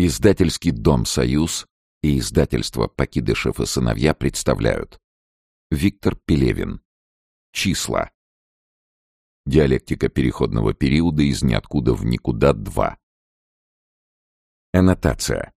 Издательский дом «Союз» и издательство «Покидышев и сыновья» представляют. Виктор Пелевин. Числа. Диалектика переходного периода из ниоткуда в никуда 2 Аннотация.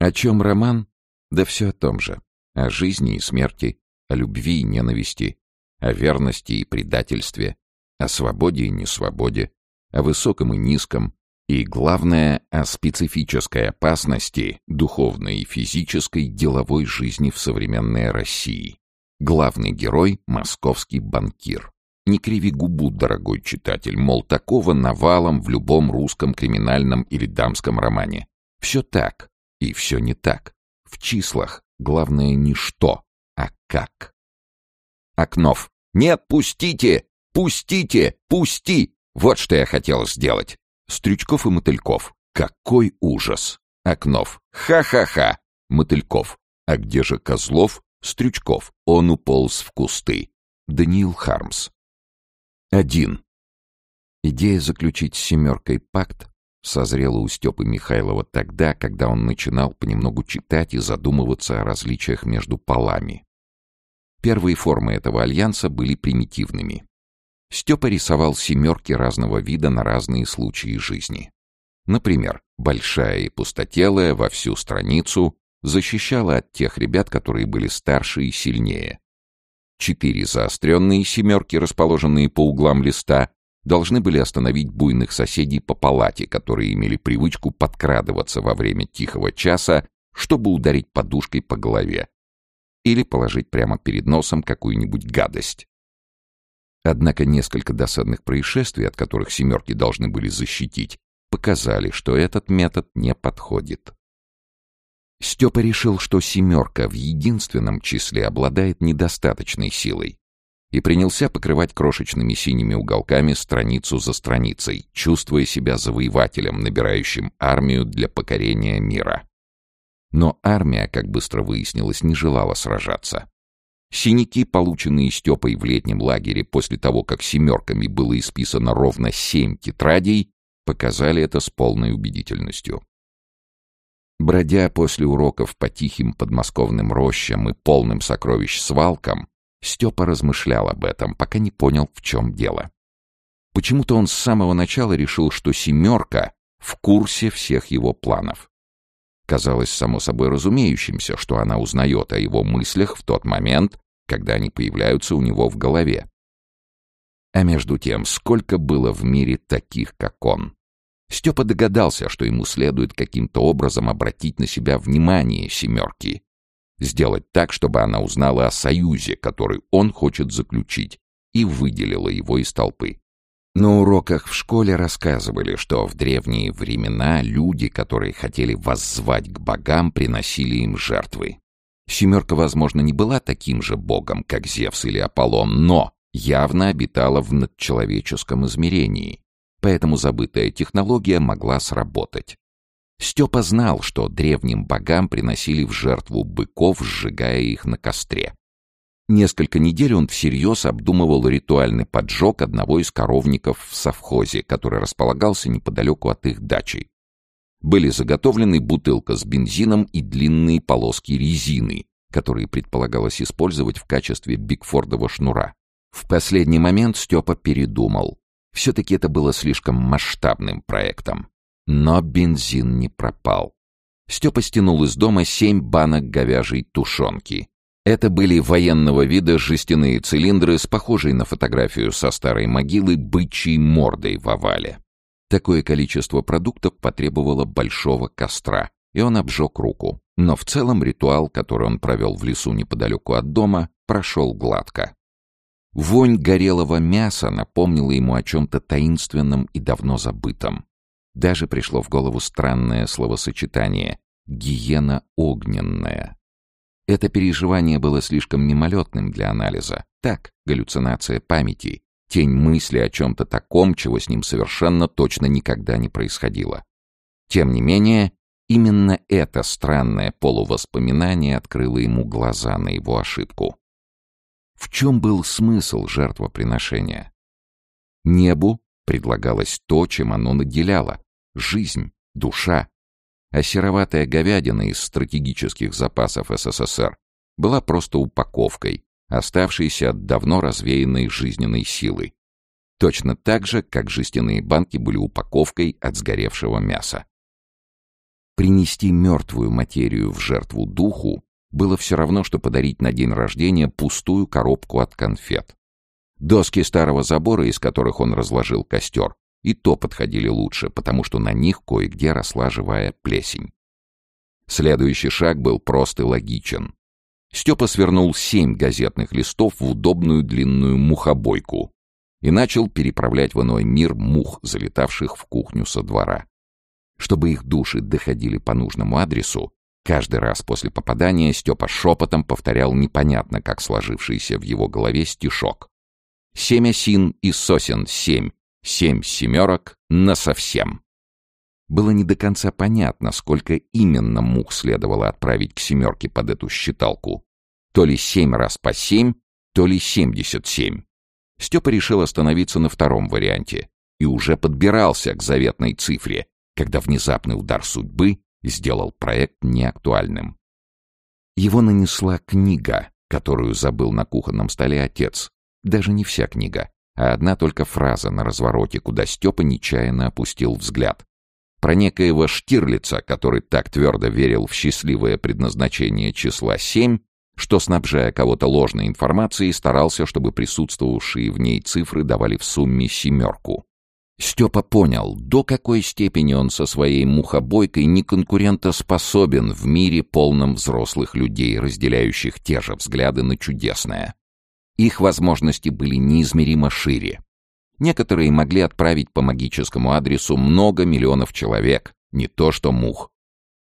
О чем роман? Да все о том же. О жизни и смерти, о любви и ненависти, о верности и предательстве, о свободе и несвободе, о высоком и низком, и, главное, о специфической опасности духовной и физической деловой жизни в современной России. Главный герой — московский банкир. Не криви губу, дорогой читатель, мол, такого навалом в любом русском криминальном или дамском романе. Все так, и все не так. В числах главное не что, а как. Окнов. «Нет, пустите! Пустите! Пусти!» Вот что я хотел сделать. Стрючков и Мотыльков. Какой ужас! Окнов. Ха-ха-ха! Мотыльков. А где же Козлов? Стрючков. Он уполз в кусты. Даниил Хармс. Один. Идея заключить с «семеркой» пакт созрела у Степы Михайлова тогда, когда он начинал понемногу читать и задумываться о различиях между полами. Первые формы этого альянса были примитивными. Степа рисовал семерки разного вида на разные случаи жизни. Например, большая и пустотелая во всю страницу защищала от тех ребят, которые были старше и сильнее. Четыре заостренные семерки, расположенные по углам листа, должны были остановить буйных соседей по палате, которые имели привычку подкрадываться во время тихого часа, чтобы ударить подушкой по голове или положить прямо перед носом какую-нибудь гадость. Однако несколько досадных происшествий, от которых «семерки» должны были защитить, показали, что этот метод не подходит. Степа решил, что «семерка» в единственном числе обладает недостаточной силой и принялся покрывать крошечными синими уголками страницу за страницей, чувствуя себя завоевателем, набирающим армию для покорения мира. Но армия, как быстро выяснилось, не желала сражаться. Синяки, полученные Степой в летнем лагере после того, как семерками было исписано ровно семь тетрадей, показали это с полной убедительностью. Бродя после уроков по тихим подмосковным рощам и полным сокровищ свалкам, Степа размышлял об этом, пока не понял, в чем дело. Почему-то он с самого начала решил, что «семерка» в курсе всех его планов. Казалось само собой разумеющимся, что она узнает о его мыслях в тот момент, когда они появляются у него в голове. А между тем, сколько было в мире таких, как он? Степа догадался, что ему следует каким-то образом обратить на себя внимание «семерки», сделать так, чтобы она узнала о союзе, который он хочет заключить, и выделила его из толпы. На уроках в школе рассказывали, что в древние времена люди, которые хотели воззвать к богам, приносили им жертвы. Семерка, возможно, не была таким же богом, как Зевс или Аполлон, но явно обитала в надчеловеческом измерении, поэтому забытая технология могла сработать. Степа знал, что древним богам приносили в жертву быков, сжигая их на костре. Несколько недель он всерьез обдумывал ритуальный поджог одного из коровников в совхозе, который располагался неподалеку от их дачи были заготовлены бутылка с бензином и длинные полоски резины, которые предполагалось использовать в качестве бигфордового шнура. В последний момент Степа передумал. Все-таки это было слишком масштабным проектом. Но бензин не пропал. Степа стянул из дома семь банок говяжьей тушенки. Это были военного вида жестяные цилиндры с похожей на фотографию со старой могилы бычьей мордой в овале. Такое количество продуктов потребовало большого костра, и он обжег руку. Но в целом ритуал, который он провел в лесу неподалеку от дома, прошел гладко. Вонь горелого мяса напомнила ему о чем-то таинственном и давно забытом. Даже пришло в голову странное словосочетание «гиена огненная». Это переживание было слишком мимолетным для анализа. Так, галлюцинация памяти, Тень мысли о чем-то таком, чего с ним совершенно точно никогда не происходило. Тем не менее, именно это странное полувоспоминание открыло ему глаза на его ошибку. В чем был смысл жертвоприношения? Небу предлагалось то, чем оно наделяло — жизнь, душа. а сероватая говядина из стратегических запасов СССР была просто упаковкой, оставшейся от давно развеянной жизненной силы. Точно так же, как жестяные банки были упаковкой от сгоревшего мяса. Принести мертвую материю в жертву духу было все равно, что подарить на день рождения пустую коробку от конфет. Доски старого забора, из которых он разложил костер, и то подходили лучше, потому что на них кое-где росла живая плесень. Следующий шаг был прост и логичен. Степа свернул семь газетных листов в удобную длинную мухобойку и начал переправлять в иной мир мух, залетавших в кухню со двора. Чтобы их души доходили по нужному адресу, каждый раз после попадания Степа шепотом повторял непонятно как сложившийся в его голове стишок. «Семь осин и сосен семь, семь семерок насовсем». Было не до конца понятно, сколько именно мух следовало отправить к семерке под эту считалку. То ли семь раз по семь, то ли семьдесят семь. Степа решил остановиться на втором варианте и уже подбирался к заветной цифре, когда внезапный удар судьбы сделал проект неактуальным. Его нанесла книга, которую забыл на кухонном столе отец. Даже не вся книга, а одна только фраза на развороте, куда Степа нечаянно опустил взгляд. Про некоего Штирлица, который так твердо верил в счастливое предназначение числа семь, что, снабжая кого-то ложной информацией, старался, чтобы присутствовавшие в ней цифры давали в сумме семерку. Степа понял, до какой степени он со своей мухобойкой неконкурентоспособен в мире, полном взрослых людей, разделяющих те же взгляды на чудесное. Их возможности были неизмеримо шире. Некоторые могли отправить по магическому адресу много миллионов человек, не то что мух.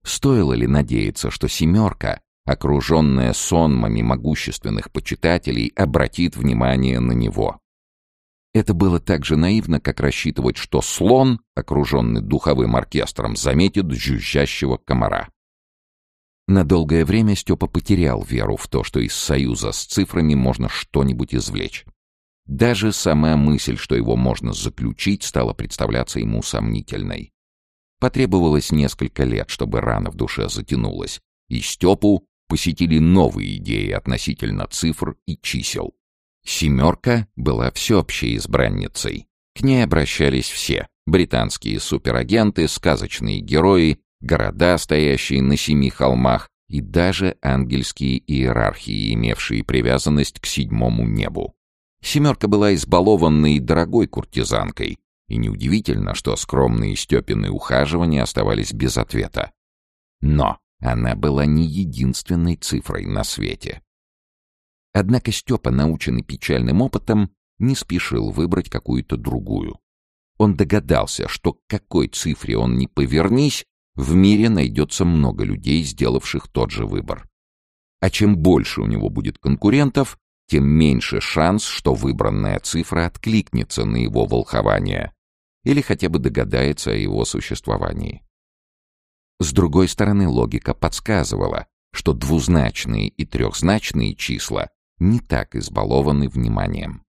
Стоило ли надеяться, что «семерка», окруженная сонмами могущественных почитателей, обратит внимание на него? Это было так же наивно, как рассчитывать, что слон, окруженный духовым оркестром, заметит жужжащего комара. На долгое время Степа потерял веру в то, что из союза с цифрами можно что-нибудь извлечь. Даже сама мысль, что его можно заключить, стала представляться ему сомнительной. Потребовалось несколько лет, чтобы рана в душе затянулась, и Степу посетили новые идеи относительно цифр и чисел. «Семерка» была всеобщей избранницей. К ней обращались все — британские суперагенты, сказочные герои, города, стоящие на семи холмах, и даже ангельские иерархии, имевшие привязанность к седьмому небу. «Семерка» была избалованной и дорогой куртизанкой, и неудивительно, что скромные Степины ухаживания оставались без ответа. Но она была не единственной цифрой на свете. Однако Степа, наученный печальным опытом, не спешил выбрать какую-то другую. Он догадался, что к какой цифре он не повернись, в мире найдется много людей, сделавших тот же выбор. А чем больше у него будет конкурентов, тем меньше шанс, что выбранная цифра откликнется на его волхование или хотя бы догадается о его существовании. С другой стороны, логика подсказывала, что двузначные и трехзначные числа не так избалованы вниманием.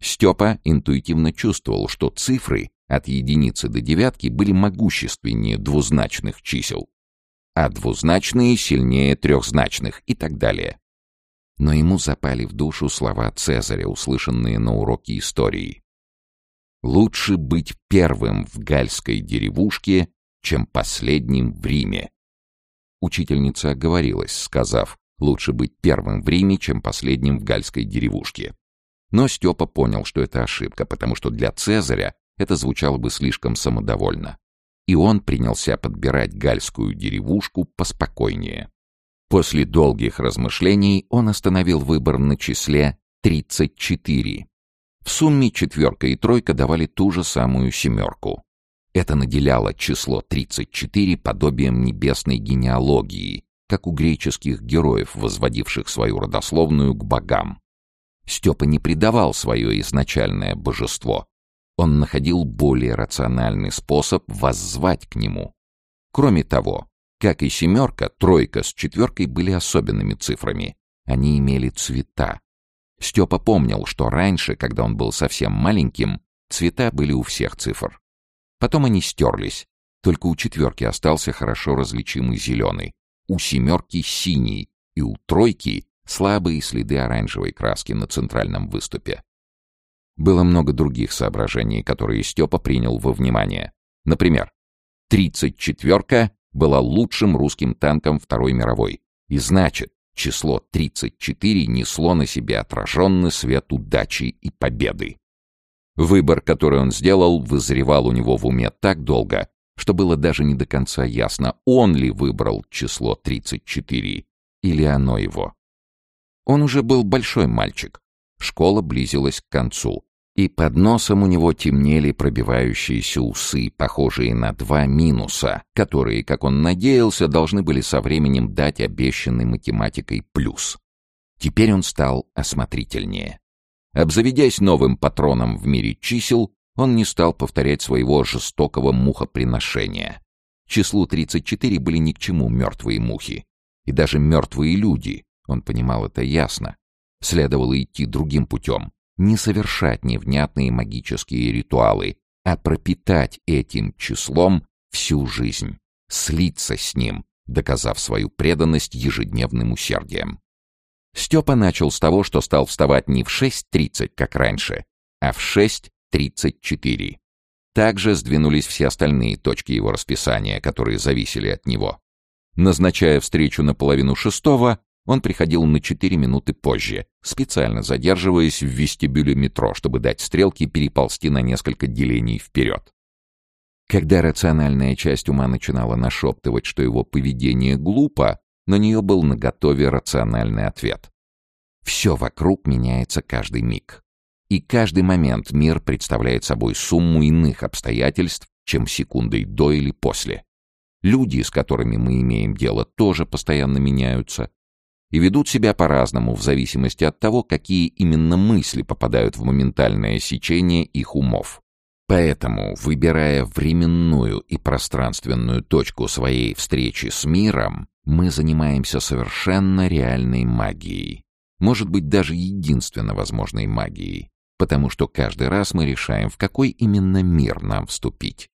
Степа интуитивно чувствовал, что цифры от единицы до девятки были могущественнее двузначных чисел, а двузначные сильнее трехзначных и так далее. Но ему запали в душу слова Цезаря, услышанные на уроке истории. «Лучше быть первым в гальской деревушке, чем последним в Риме». Учительница оговорилась, сказав, Лучше быть первым в Риме, чем последним в гальской деревушке. Но Степа понял, что это ошибка, потому что для Цезаря это звучало бы слишком самодовольно. И он принялся подбирать гальскую деревушку поспокойнее. После долгих размышлений он остановил выбор на числе 34. В сумме четверка и тройка давали ту же самую семерку. Это наделяло число 34 подобием небесной генеалогии, как у греческих героев, возводивших свою родословную к богам. Степа не предавал свое изначальное божество. Он находил более рациональный способ воззвать к нему. Кроме того, как и семерка, тройка с четверкой были особенными цифрами. Они имели цвета. Степа помнил, что раньше, когда он был совсем маленьким, цвета были у всех цифр. Потом они стерлись, Только у четверки остался хорошо различимый зеленый, у семерки синий и у тройки слабые следы оранжевой краски на центральном выступе. Было много других соображений, которые Степа принял во внимание. Например, 34-ка была лучшим русским танком Второй мировой, и значит, число 34 несло на себе отраженный свет удачи и победы. Выбор, который он сделал, вызревал у него в уме так долго, что было даже не до конца ясно, он ли выбрал число 34 или оно его. Он уже был большой мальчик. Школа близилась к концу, и под носом у него темнели пробивающиеся усы, похожие на два минуса, которые, как он надеялся, должны были со временем дать обещанный математикой плюс. Теперь он стал осмотрительнее. Обзаведясь новым патроном в мире чисел, он не стал повторять своего жестокого мухоприношения. Числу 34 были ни к чему мертвые мухи. И даже мертвые люди, он понимал это ясно, следовало идти другим путем, не совершать невнятные магические ритуалы, а пропитать этим числом всю жизнь, слиться с ним, доказав свою преданность ежедневным усердием. Степа начал с того, что стал вставать не в 6.30, как раньше, а в 6.34. Также сдвинулись все остальные точки его расписания, которые зависели от него. Назначая встречу на половину шестого, он приходил на четыре минуты позже, специально задерживаясь в вестибюле метро, чтобы дать стрелке переползти на несколько делений вперед. Когда рациональная часть ума начинала нашептывать, что его поведение глупо, на нее был наготове рациональный ответ. Все вокруг меняется каждый миг. И каждый момент мир представляет собой сумму иных обстоятельств, чем секундой до или после. Люди, с которыми мы имеем дело, тоже постоянно меняются и ведут себя по-разному в зависимости от того, какие именно мысли попадают в моментальное сечение их умов. Поэтому, выбирая временную и пространственную точку своей встречи с миром, мы занимаемся совершенно реальной магией. Может быть, даже единственно возможной магией, потому что каждый раз мы решаем, в какой именно мир нам вступить.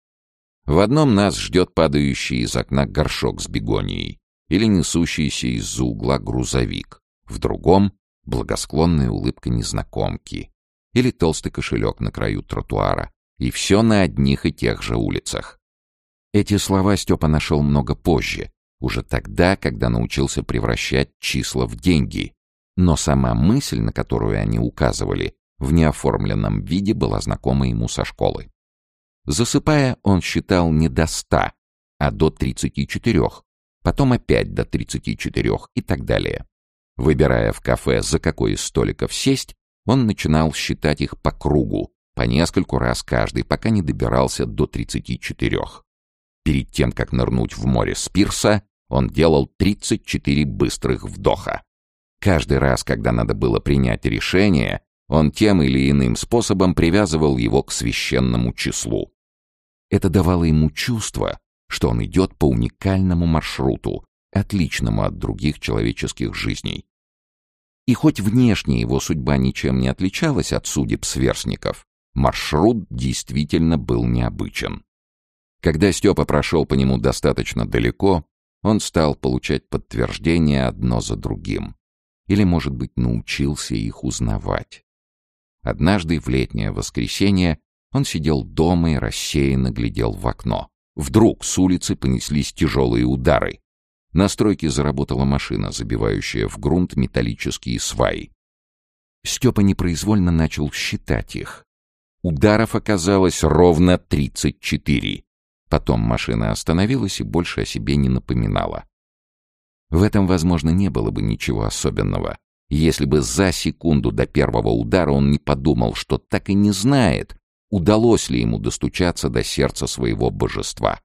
В одном нас ждет падающий из окна горшок с бегонией или несущийся из-за угла грузовик, в другом — благосклонная улыбка незнакомки или толстый кошелек на краю тротуара, и все на одних и тех же улицах. Эти слова Степа нашел много позже, уже тогда, когда научился превращать числа в деньги. Но сама мысль, на которую они указывали, в неоформленном виде была знакома ему со школы. Засыпая, он считал не до ста, а до тридцати четырех, потом опять до тридцати четырех и так далее. Выбирая в кафе, за какой из столиков сесть, он начинал считать их по кругу, по нескольку раз каждый, пока не добирался до тридцати четырех. Перед тем, как нырнуть в море с пирса, он делал 34 быстрых вдоха. Каждый раз, когда надо было принять решение, он тем или иным способом привязывал его к священному числу. Это давало ему чувство, что он идет по уникальному маршруту, отличному от других человеческих жизней. И хоть внешне его судьба ничем не отличалась от судеб сверстников, маршрут действительно был необычен. Когда Степа прошел по нему достаточно далеко, он стал получать подтверждения одно за другим. Или, может быть, научился их узнавать. Однажды в летнее воскресенье он сидел дома и рассеянно глядел в окно. Вдруг с улицы понеслись тяжелые удары. На стройке заработала машина, забивающая в грунт металлические сваи. Степа непроизвольно начал считать их. Ударов оказалось ровно тридцать четыре. Потом машина остановилась и больше о себе не напоминала. В этом, возможно, не было бы ничего особенного, если бы за секунду до первого удара он не подумал, что так и не знает, удалось ли ему достучаться до сердца своего божества.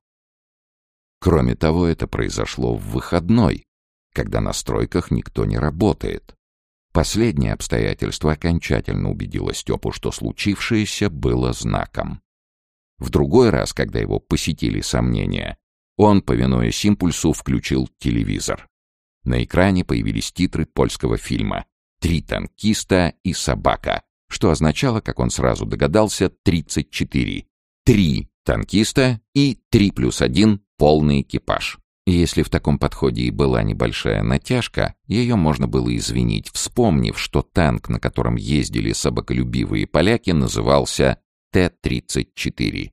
Кроме того, это произошло в выходной, когда на стройках никто не работает. Последнее обстоятельство окончательно убедило Степу, что случившееся было знаком. В другой раз, когда его посетили сомнения, он, повинуясь импульсу, включил телевизор. На экране появились титры польского фильма «Три танкиста и собака», что означало, как он сразу догадался, 34. Три танкиста и 3 плюс 1 полный экипаж. Если в таком подходе и была небольшая натяжка, ее можно было извинить, вспомнив, что танк, на котором ездили собаколюбивые поляки, назывался Т-34.